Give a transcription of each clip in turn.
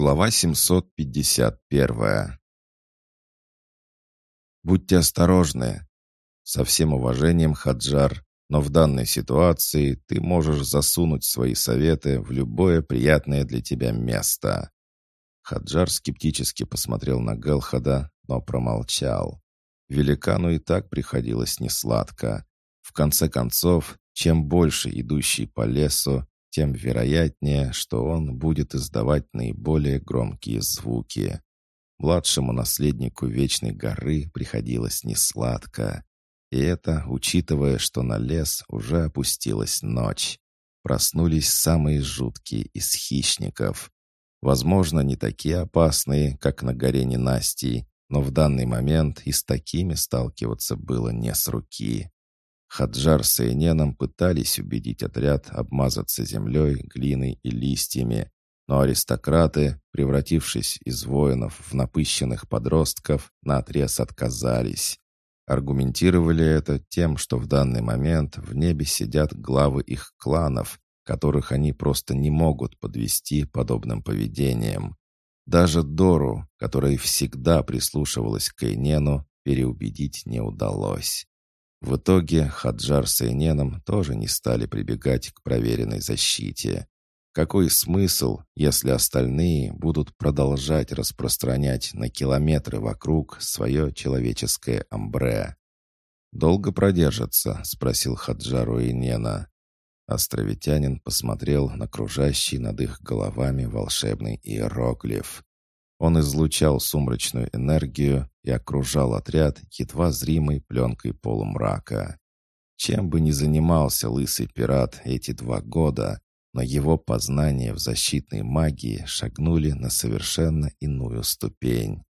Глава 751. Будьте осторожны. Со всем уважением, Хаджар, но в данной ситуации ты можешь засунуть свои советы в любое приятное для тебя место. Хаджар скептически посмотрел на Гелхада, но промолчал. Великану и так приходилось несладко. В конце концов, чем больше идущий по лесу, тем вероятнее, что он будет издавать наиболее громкие звуки. Младшему наследнику Вечной горы приходилось несладко. И это, учитывая, что на лес уже опустилась ночь. Проснулись самые жуткие из хищников. Возможно, не такие опасные, как на горе ненастий, но в данный момент и с такими сталкиваться было не с руки. Хаджар с Эйненом пытались убедить отряд обмазаться землей, глиной и листьями, но аристократы, превратившись из воинов в напыщенных подростков, наотрез отказались. Аргументировали это тем, что в данный момент в небе сидят главы их кланов, которых они просто не могут подвести подобным поведением. Даже Дору, которая всегда прислушивалась к Эйнену, переубедить не удалось. В итоге Хаджар с Эйненом тоже не стали прибегать к проверенной защите. Какой смысл, если остальные будут продолжать распространять на километры вокруг свое человеческое амбре? «Долго продержится?» — спросил Хаджару Эйнена. Островитянин посмотрел на кружащий над их головами волшебный иероглиф. Он излучал сумрачную энергию и окружал отряд едва зримой пленкой полумрака. Чем бы ни занимался лысый пират эти два года, но его познания в защитной магии шагнули на совершенно иную ступень.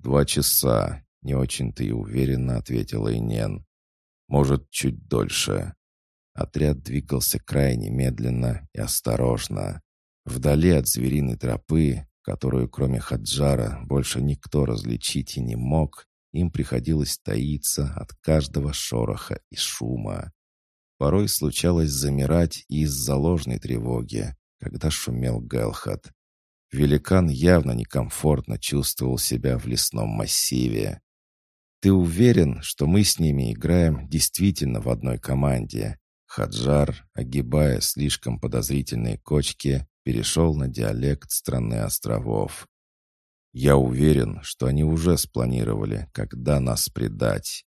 «Два часа», — не очень-то и уверенно ответил Инен. «Может, чуть дольше». Отряд двигался крайне медленно и осторожно. Вдали от звериной тропы которую кроме Хаджара больше никто различить и не мог, им приходилось таиться от каждого шороха и шума. Порой случалось замирать из-за ложной тревоги, когда шумел Гелхат. Великан явно некомфортно чувствовал себя в лесном массиве. «Ты уверен, что мы с ними играем действительно в одной команде?» Хаджар, огибая слишком подозрительные кочки, перешел на диалект страны островов. «Я уверен, что они уже спланировали, когда нас предать».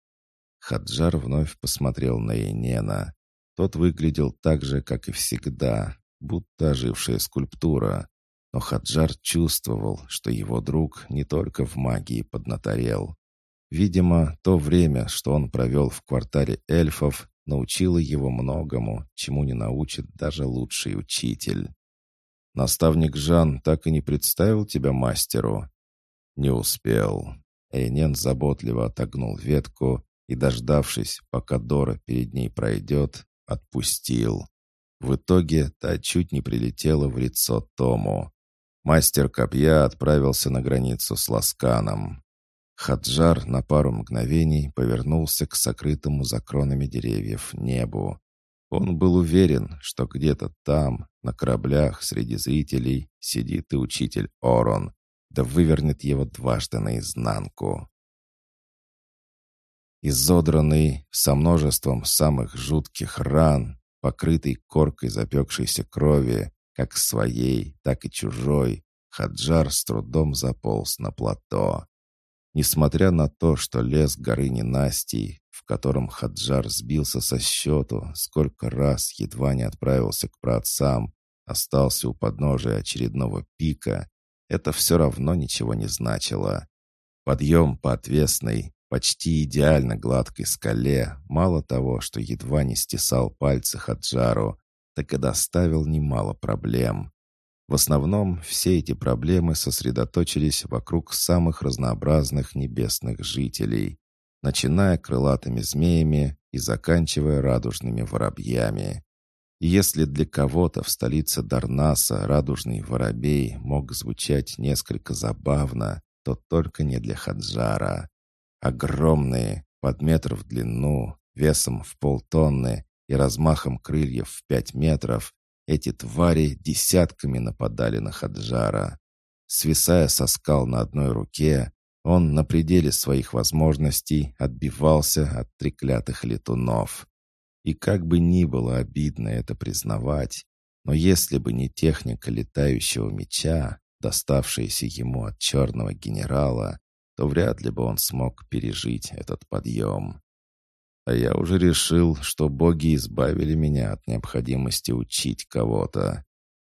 Хаджар вновь посмотрел на Инена. Тот выглядел так же, как и всегда, будто ожившая скульптура. Но Хаджар чувствовал, что его друг не только в магии поднаторел. Видимо, то время, что он провел в квартале эльфов, научило его многому, чему не научит даже лучший учитель. Наставник Жан так и не представил тебя мастеру?» «Не успел». Эйнен заботливо отогнул ветку и, дождавшись, пока Дора перед ней пройдет, отпустил. В итоге та чуть не прилетела в лицо Тому. Мастер копья отправился на границу с Ласканом. Хаджар на пару мгновений повернулся к сокрытому за кронами деревьев небу. Он был уверен, что где-то там, на кораблях среди зрителей, сидит и учитель Орон, да вывернет его дважды наизнанку. Изодранный, со множеством самых жутких ран, покрытый коркой запекшейся крови, как своей, так и чужой, Хаджар с трудом заполз на плато. Несмотря на то, что лес горы ненастий, в котором Хаджар сбился со счету, сколько раз едва не отправился к праотцам, остался у подножия очередного пика, это все равно ничего не значило. Подъем по отвесной, почти идеально гладкой скале, мало того, что едва не стесал пальцы Хаджару, так и доставил немало проблем. В основном все эти проблемы сосредоточились вокруг самых разнообразных небесных жителей, начиная крылатыми змеями и заканчивая радужными воробьями. Если для кого-то в столице Дарнаса радужный воробей мог звучать несколько забавно, то только не для Хаджара. Огромные, под метр в длину, весом в полтонны и размахом крыльев в пять метров, эти твари десятками нападали на Хаджара. Свисая со скал на одной руке, он на пределе своих возможностей отбивался от треклятых летунов. И как бы ни было обидно это признавать, но если бы не техника летающего меча, доставшаяся ему от черного генерала, то вряд ли бы он смог пережить этот подъем. А я уже решил, что боги избавили меня от необходимости учить кого-то.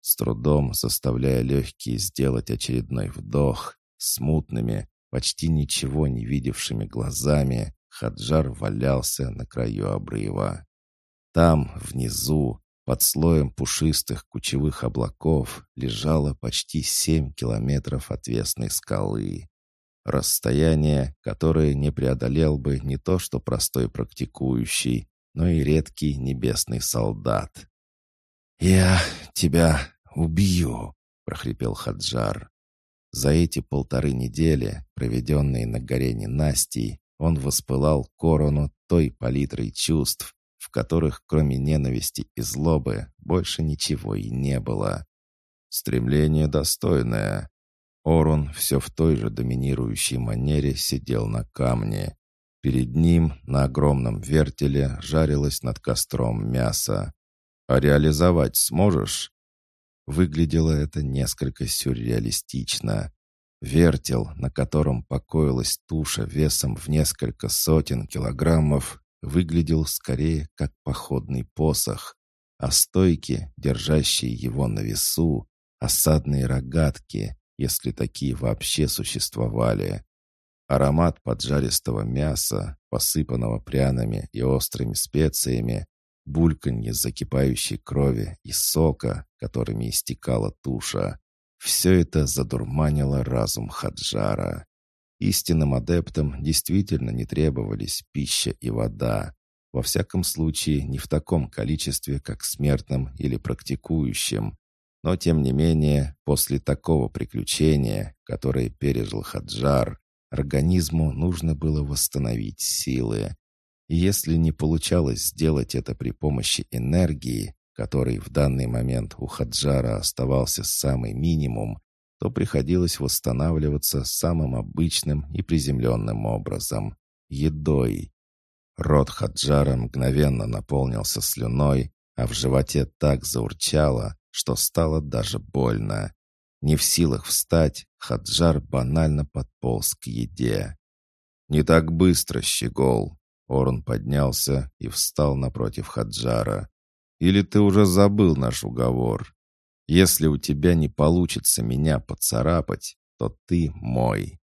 С трудом заставляя легкие сделать очередной вдох, смутными, почти ничего не видевшими глазами, Хаджар валялся на краю обрыва. Там, внизу, под слоем пушистых кучевых облаков, лежало почти семь километров отвесной скалы. Расстояние, которое не преодолел бы не то что простой практикующий, но и редкий небесный солдат. «Я тебя убью!» — прохрипел Хаджар. За эти полторы недели, проведенные на горе ненастий, он воспылал корону той палитрой чувств, в которых кроме ненависти и злобы больше ничего и не было. Стремление достойное. Орун все в той же доминирующей манере сидел на камне. Перед ним на огромном вертеле жарилось над костром мясо. «А реализовать сможешь?» Выглядело это несколько сюрреалистично. Вертел, на котором покоилась туша весом в несколько сотен килограммов, выглядел скорее как походный посох, а стойки, держащие его на весу, осадные рогатки, если такие вообще существовали. Аромат поджаристого мяса, посыпанного пряными и острыми специями, бульканье закипающей крови и сока, которыми истекала туша. Все это задурманило разум Хаджара. Истинным адептам действительно не требовались пища и вода. Во всяком случае, не в таком количестве, как смертным или практикующим. Но, тем не менее, после такого приключения, которое пережил Хаджар, организму нужно было восстановить силы. И если не получалось сделать это при помощи энергии, которой в данный момент у Хаджара оставался самый минимум, то приходилось восстанавливаться самым обычным и приземленным образом — едой. Рот Хаджара мгновенно наполнился слюной, а в животе так заурчало, что стало даже больно. Не в силах встать, Хаджар банально подполз к еде. «Не так быстро, щегол!» Орн поднялся и встал напротив Хаджара. «Или ты уже забыл наш уговор?» Если у тебя не получится меня поцарапать, то ты мой».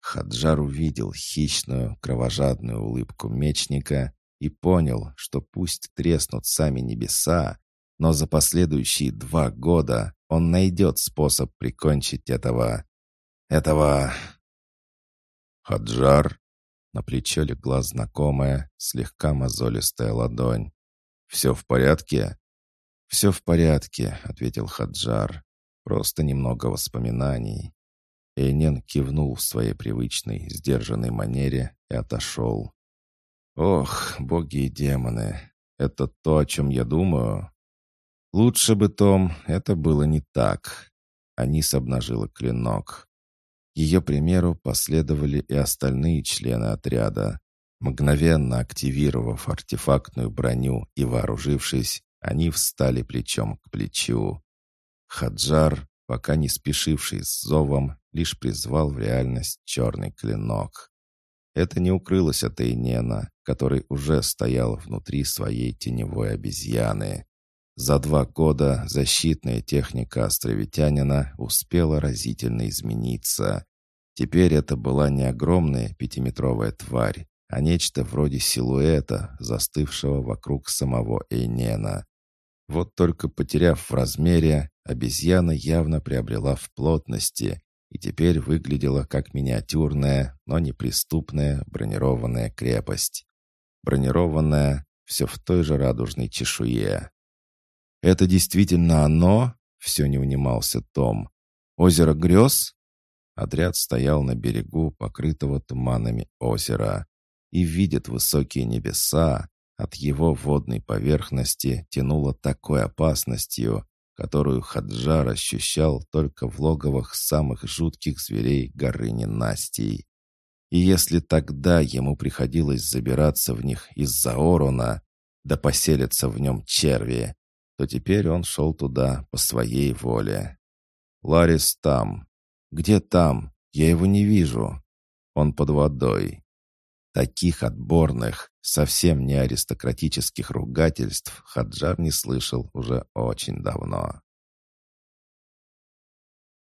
Хаджар увидел хищную, кровожадную улыбку мечника и понял, что пусть треснут сами небеса, но за последующие два года он найдет способ прикончить этого... этого... Хаджар... На плечо легла знакомая, слегка мозолистая ладонь. «Все в порядке?» «Все в порядке», — ответил Хаджар. «Просто немного воспоминаний». Эйнен кивнул в своей привычной, сдержанной манере и отошел. «Ох, боги и демоны, это то, о чем я думаю?» «Лучше бы, Том, это было не так». Анис обнажила клинок. Ее примеру последовали и остальные члены отряда. Мгновенно активировав артефактную броню и вооружившись, они встали плечом к плечу. Хаджар, пока не спешивший с зовом, лишь призвал в реальность черный клинок. Это не укрылось от Эйнена, который уже стоял внутри своей теневой обезьяны. За два года защитная техника островитянина успела разительно измениться. Теперь это была не огромная пятиметровая тварь, а нечто вроде силуэта, застывшего вокруг самого Эйнена. Вот только потеряв в размере, обезьяна явно приобрела в плотности и теперь выглядела как миниатюрная, но неприступная бронированная крепость. Бронированная, все в той же радужной чешуе. «Это действительно оно?» — все не унимался Том. «Озеро грез?» Отряд стоял на берегу покрытого туманами озера и видит высокие небеса, от его водной поверхности тянуло такой опасностью, которую Хаджар ощущал только в логовах самых жутких зверей горы ненастий. И если тогда ему приходилось забираться в них из-за Орона, да поселиться в нем черви, то теперь он шел туда по своей воле. Ларис там. Где там? Я его не вижу. Он под водой. Таких отборных, совсем не аристократических ругательств Хаджар не слышал уже очень давно.